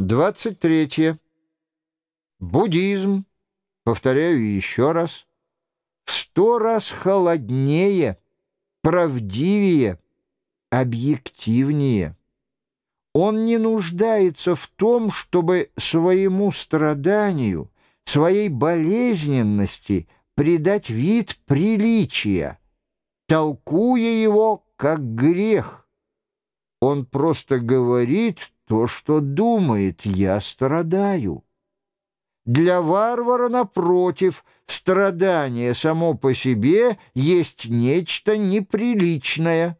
23. Буддизм, повторяю еще раз, в сто раз холоднее, правдивее, объективнее. Он не нуждается в том, чтобы своему страданию, своей болезненности придать вид приличия, толкуя его как грех. Он просто говорит то, что думает, я страдаю. Для варвара, напротив, страдание само по себе есть нечто неприличное.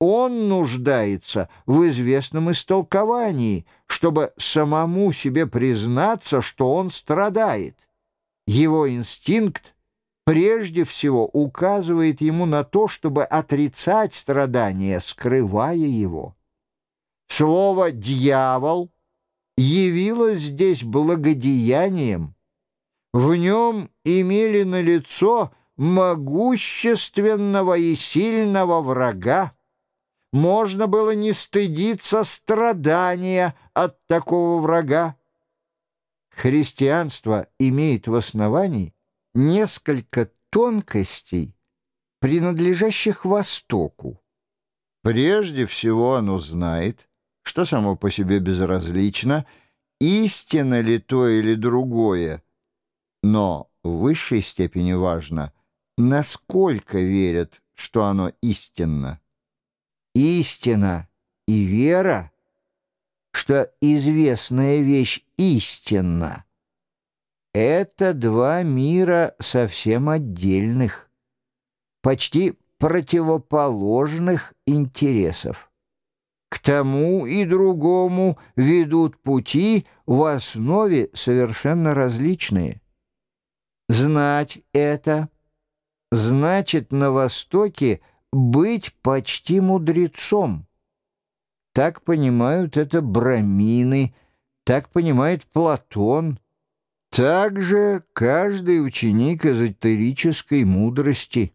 Он нуждается в известном истолковании, чтобы самому себе признаться, что он страдает. Его инстинкт прежде всего указывает ему на то, чтобы отрицать страдание, скрывая его. Слово «дьявол» явилось здесь благодеянием. В нем имели на лицо могущественного и сильного врага. Можно было не стыдиться страдания от такого врага. Христианство имеет в основании несколько тонкостей, принадлежащих Востоку. Прежде всего оно знает, что само по себе безразлично, истинно ли то или другое, но в высшей степени важно, насколько верят, что оно истинно. Истина и вера, что известная вещь истинна, это два мира совсем отдельных, почти противоположных интересов. К тому и другому ведут пути в основе совершенно различные. Знать это значит на Востоке быть почти мудрецом. Так понимают это брамины, так понимает Платон. Также каждый ученик эзотерической мудрости.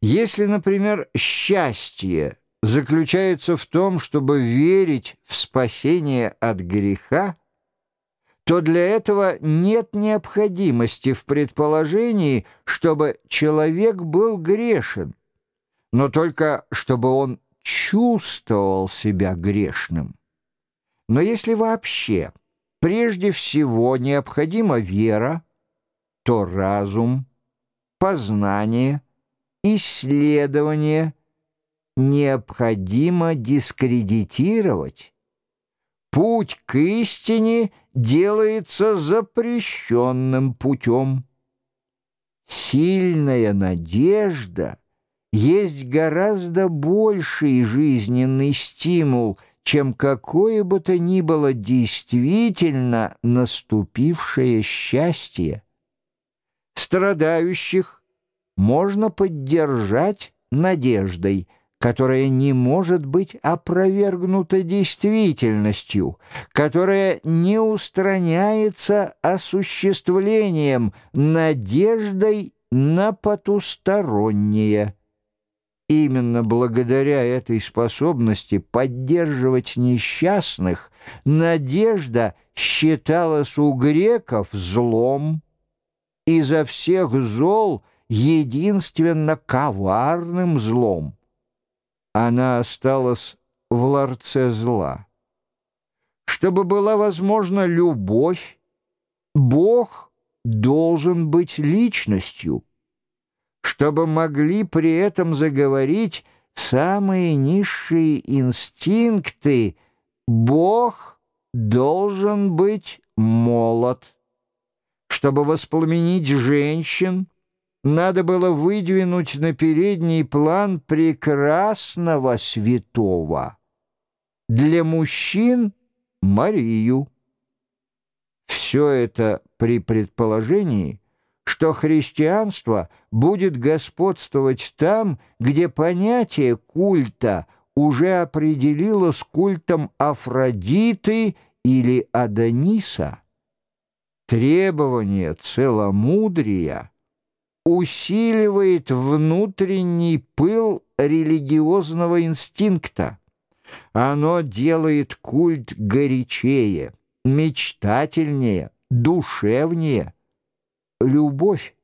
Если, например, счастье — заключается в том, чтобы верить в спасение от греха, то для этого нет необходимости в предположении, чтобы человек был грешен, но только чтобы он чувствовал себя грешным. Но если вообще прежде всего необходима вера, то разум, познание, исследование – необходимо дискредитировать. Путь к истине делается запрещенным путем. Сильная надежда есть гораздо больший жизненный стимул, чем какое бы то ни было действительно наступившее счастье. Страдающих можно поддержать надеждой – которая не может быть опровергнута действительностью, которая не устраняется осуществлением, надеждой на потустороннее. Именно благодаря этой способности поддерживать несчастных надежда считалась у греков злом. Изо всех зол единственно коварным злом она осталась в ларце зла. Чтобы была возможна любовь, Бог должен быть личностью. Чтобы могли при этом заговорить самые низшие инстинкты, Бог должен быть молод. Чтобы воспламенить женщин, надо было выдвинуть на передний план прекрасного святого. Для мужчин — Марию. Все это при предположении, что христианство будет господствовать там, где понятие культа уже определилось культом Афродиты или Адониса. Требование целомудрия — усиливает внутренний пыл религиозного инстинкта, Оно делает культ горячее, мечтательнее, душевнее. Любовь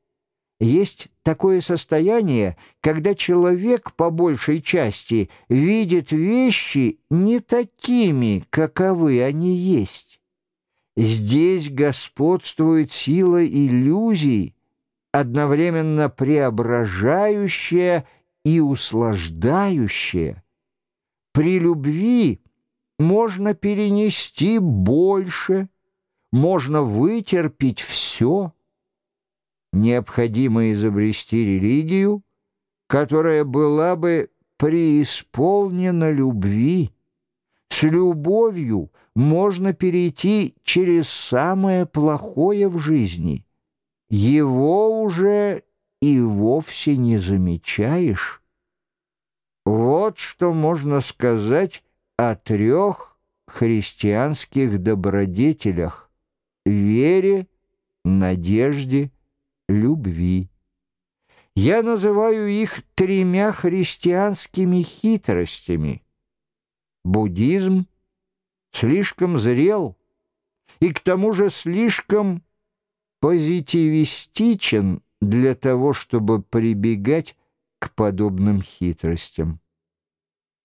есть такое состояние, когда человек по большей части видит вещи не такими, каковы они есть. Здесь господствует сила иллюзий, одновременно преображающая и услаждающая. При любви можно перенести больше, можно вытерпеть все. Необходимо изобрести религию, которая была бы преисполнена любви. С любовью можно перейти через самое плохое в жизни. Его уже и вовсе не замечаешь. Вот что можно сказать о трех христианских добродетелях — вере, надежде, любви. Я называю их тремя христианскими хитростями. Буддизм слишком зрел и к тому же слишком позитивистичен для того, чтобы прибегать к подобным хитростям.